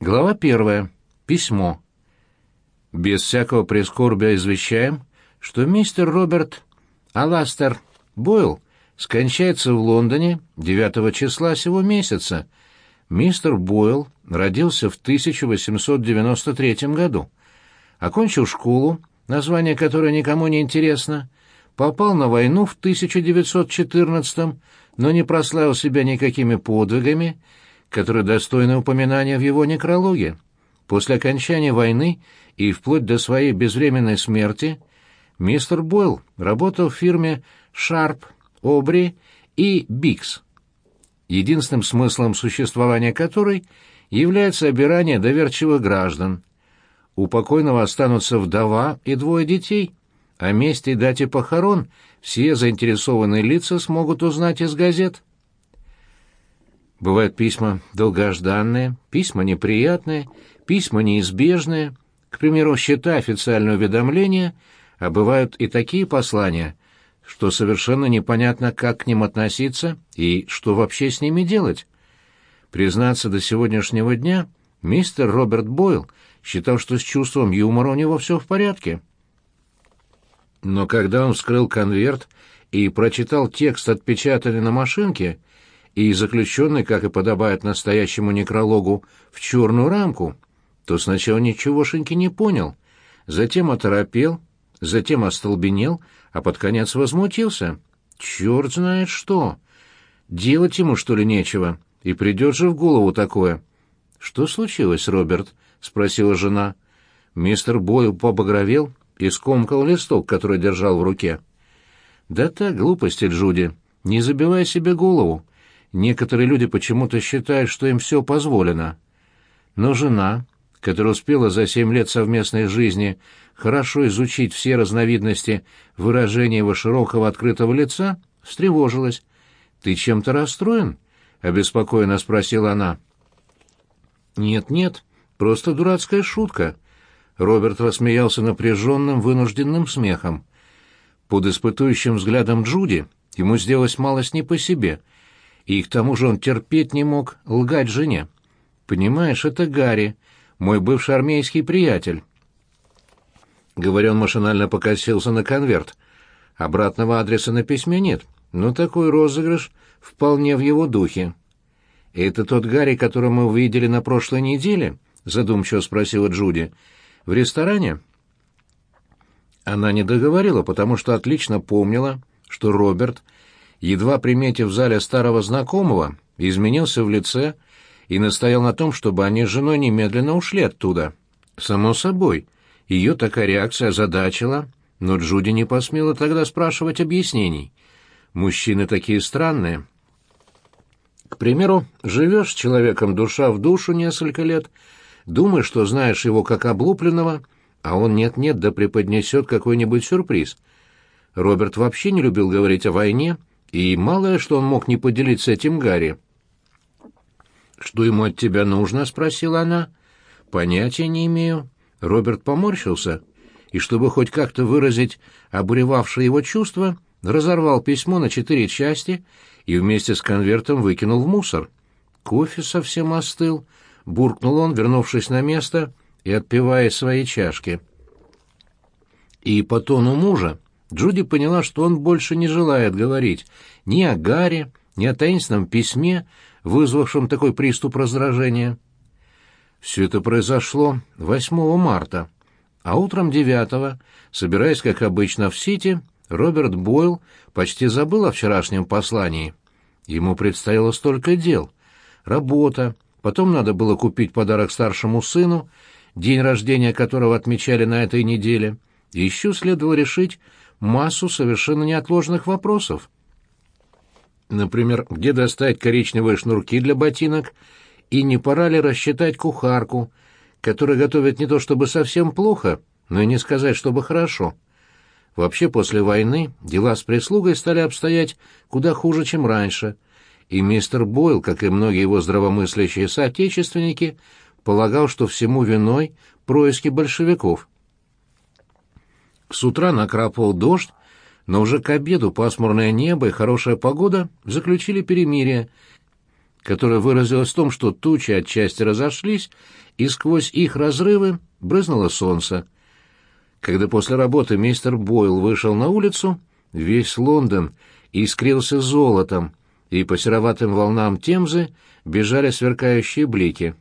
Глава первая. Письмо. Без всякого прискорбия извещаем, что мистер Роберт Аластер Бойл скончается в Лондоне 9 числа сего месяца. Мистер Бойл родился в 1893 году. Окончил школу, название которой никому не интересно, попал на войну в 1914 но не прославил себя никакими подвигами, которые достойны упоминания в его некрологе. После окончания войны и вплоть до своей безвременной смерти мистер Бойл работал в фирме «Шарп», «Обри» и «Бикс», единственным смыслом существования которой является обирание доверчивых граждан. У покойного останутся вдова и двое детей — о месте и дате похорон все заинтересованные лица смогут узнать из газет. Бывают письма долгожданные, письма неприятные, письма неизбежные, к примеру, счета официальное уведомление, а бывают и такие послания, что совершенно непонятно, как к ним относиться и что вообще с ними делать. Признаться, до сегодняшнего дня мистер Роберт Бойл считал, что с чувством юмора у него все в порядке. Но когда он вскрыл конверт и прочитал текст, отпечатанный на машинке, и заключенный, как и подобает настоящему некрологу, в черную рамку, то сначала ничегошеньки не понял, затем оторопел, затем остолбенел, а под конец возмутился. Черт знает что! Делать ему, что ли, нечего? И придет же в голову такое. — Что случилось, Роберт? — спросила жена. Мистер Бойл побагровел и скомкал листок, который держал в руке. «Да так, глупости, Джуди. Не забивай себе голову. Некоторые люди почему-то считают, что им все позволено. Но жена, которая успела за семь лет совместной жизни хорошо изучить все разновидности выражения его широкого открытого лица, встревожилась. «Ты чем-то расстроен?» — обеспокоенно спросила она. «Нет-нет, просто дурацкая шутка», Роберт рассмеялся напряженным, вынужденным смехом. Под испытующим взглядом Джуди ему сделалось малость не по себе, и к тому же он терпеть не мог лгать жене. «Понимаешь, это Гарри, мой бывший армейский приятель». Говоря, он машинально покосился на конверт. Обратного адреса на письме нет, но такой розыгрыш вполне в его духе. «Это тот Гарри, которого мы увидели на прошлой неделе?» — задумчиво спросила Джуди. В ресторане? Она не договорила, потому что отлично помнила, что Роберт, едва приметив в зале старого знакомого, изменился в лице и настоял на том, чтобы они с женой немедленно ушли оттуда. Само собой, ее такая реакция озадачила, но Джуди не посмела тогда спрашивать объяснений. Мужчины такие странные. К примеру, живешь с человеком душа в душу несколько лет — Думаешь, что знаешь его как облупленного, а он нет-нет да преподнесет какой-нибудь сюрприз. Роберт вообще не любил говорить о войне, и малое, что он мог не поделиться этим Гарри. «Что ему от тебя нужно?» — спросила она. «Понятия не имею». Роберт поморщился, и, чтобы хоть как-то выразить обуревавшее его чувства, разорвал письмо на четыре части и вместе с конвертом выкинул в мусор. Кофе совсем остыл, — буркнул он, вернувшись на место и отпивая свои чашки. И по тону мужа Джуди поняла, что он больше не желает говорить ни о Гарри, ни о таинственном письме, вызвавшем такой приступ раздражения. Все это произошло 8 марта, а утром 9 собираясь, как обычно, в Сити, Роберт Бойл почти забыл о вчерашнем послании. Ему предстояло столько дел. Работа, Потом надо было купить подарок старшему сыну, день рождения которого отмечали на этой неделе. Еще следовало решить массу совершенно неотложных вопросов. Например, где достать коричневые шнурки для ботинок, и не пора ли рассчитать кухарку, которая готовит не то чтобы совсем плохо, но и не сказать, чтобы хорошо. Вообще, после войны дела с прислугой стали обстоять куда хуже, чем раньше — и мистер Бойл, как и многие его здравомыслящие соотечественники, полагал, что всему виной происки большевиков. С утра накрапывал дождь, но уже к обеду пасмурное небо и хорошая погода заключили перемирие, которая выразилась в том, что тучи отчасти разошлись, и сквозь их разрывы брызнуло солнце. Когда после работы мистер Бойл вышел на улицу, весь Лондон искрился золотом, и по сероватым волнам Темзы бежали сверкающие блики.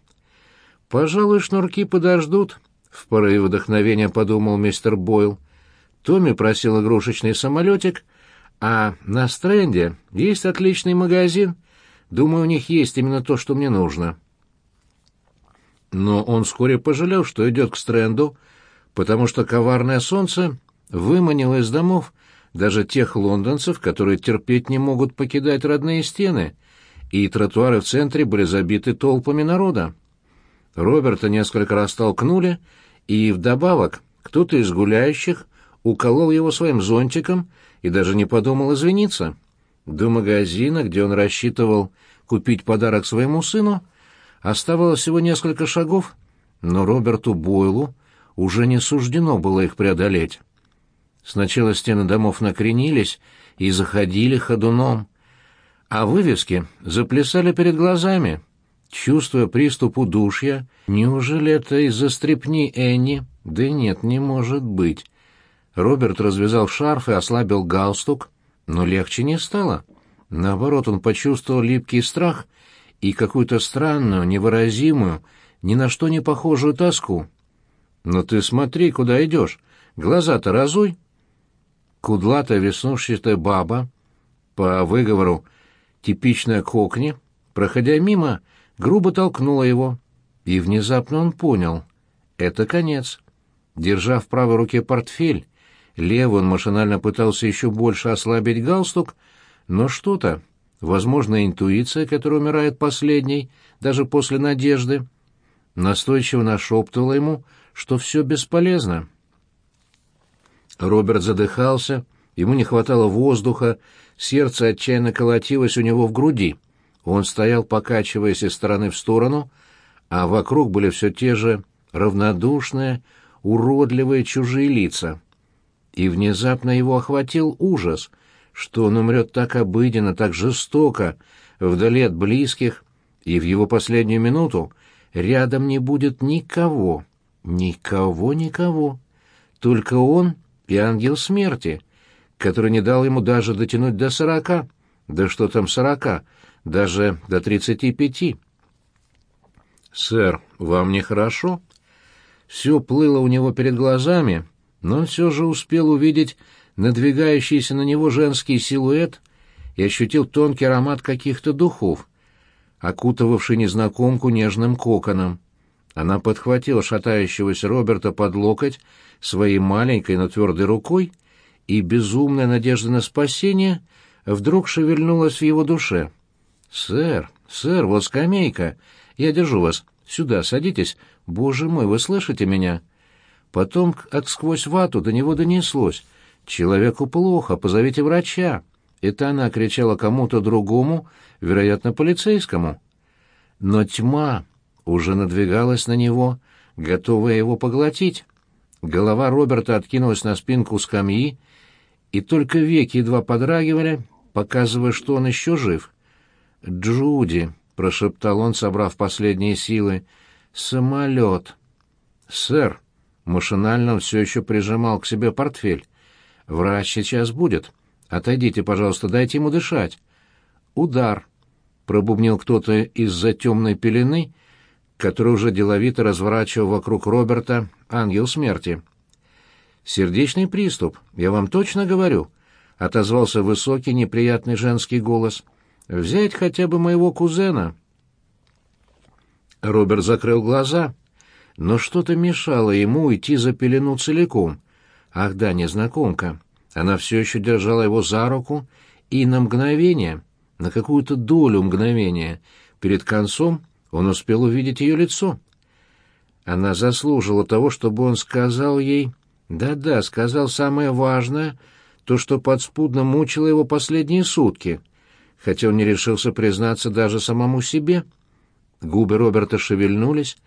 «Пожалуй, шнурки подождут», — в порыве вдохновения подумал мистер Бойл. Томми просил игрушечный самолетик, а на Стрэнде есть отличный магазин. Думаю, у них есть именно то, что мне нужно. Но он вскоре пожалел, что идет к Стрэнду, потому что коварное солнце выманило из домов даже тех лондонцев, которые терпеть не могут покидать родные стены, и тротуары в центре были забиты толпами народа. Роберта несколько раз толкнули, и вдобавок кто-то из гуляющих уколол его своим зонтиком и даже не подумал извиниться. До магазина, где он рассчитывал купить подарок своему сыну, оставалось всего несколько шагов, но Роберту Бойлу уже не суждено было их преодолеть. Сначала стены домов накренились и заходили ходуном, а вывески заплясали перед глазами — чувствуя приступ удушья. Неужели это из-за стрепни Энни? Да нет, не может быть. Роберт развязал шарф и ослабил галстук, но легче не стало. Наоборот, он почувствовал липкий страх и какую-то странную, невыразимую, ни на что не похожую тоску. «Но ты смотри, куда идешь. Глаза-то разуй». Кудлатая веснушчатая баба, по выговору типичная кокни, проходя мимо, грубо толкнула его, и внезапно он понял — это конец. Держа в правой руке портфель, левый он машинально пытался еще больше ослабить галстук, но что-то, возможно, интуиция, которая умирает последней, даже после надежды, настойчиво нашептывала ему, что все бесполезно. Роберт задыхался, ему не хватало воздуха, сердце отчаянно колотилось у него в груди — он стоял, покачиваясь из стороны в сторону, а вокруг были все те же равнодушные, уродливые чужие лица. И внезапно его охватил ужас, что он умрет так обыденно, так жестоко, вдали от близких, и в его последнюю минуту рядом не будет никого, никого, никого. Только он и ангел смерти, который не дал ему даже дотянуть до сорока. Да что там сорока? даже до тридцати пяти. «Сэр, вам нехорошо?» Все плыло у него перед глазами, но все же успел увидеть надвигающийся на него женский силуэт и ощутил тонкий аромат каких-то духов, окутывавший незнакомку нежным коконом. Она подхватила шатающегося Роберта под локоть своей маленькой, но твердой рукой, и безумная надежда на спасение вдруг шевельнулась в его душе. «Сэр, сэр, вот скамейка. Я держу вас. Сюда садитесь. Боже мой, вы слышите меня?» Потом от сквозь вату до него донеслось. «Человеку плохо, позовите врача». Это она кричала кому-то другому, вероятно, полицейскому. Но тьма уже надвигалась на него, готовая его поглотить. Голова Роберта откинулась на спинку скамьи, и только веки едва подрагивали, показывая, что он еще жив. «Джуди», — прошептал он, собрав последние силы, — «самолет». «Сэр», — машинально все еще прижимал к себе портфель, — «врач сейчас будет. Отойдите, пожалуйста, дайте ему дышать». «Удар», — пробубнил кто-то из-за темной пелены, который уже деловито разворачивал вокруг Роберта ангел смерти. «Сердечный приступ, я вам точно говорю», — отозвался высокий неприятный женский голос. Взять хотя бы моего кузена. Роберт закрыл глаза, но что-то мешало ему уйти за пелену целиком. Ах да, незнакомка. Она все еще держала его за руку, и на мгновение, на какую-то долю мгновения, перед концом он успел увидеть ее лицо. Она заслужила того, чтобы он сказал ей... Да-да, сказал самое важное, то, что подспудно мучило его последние сутки — хотя он не решился признаться даже самому себе. Губы Роберта шевельнулись.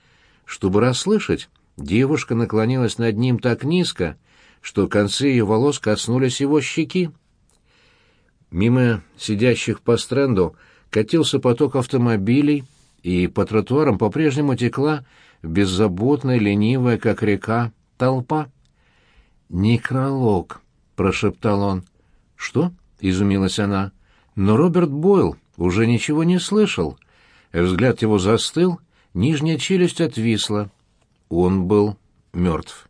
Чтобы расслышать, девушка наклонилась над ним так низко, что концы ее волос коснулись его щеки. Мимо сидящих по стренду катился поток автомобилей, и по тротуарам по-прежнему текла беззаботная, ленивая, как река, толпа. «Некролог», — прошептал он. «Что?» — изумилась она. Но Роберт Бойл уже ничего не слышал. Взгляд его застыл, нижняя челюсть отвисла. Он был мертв.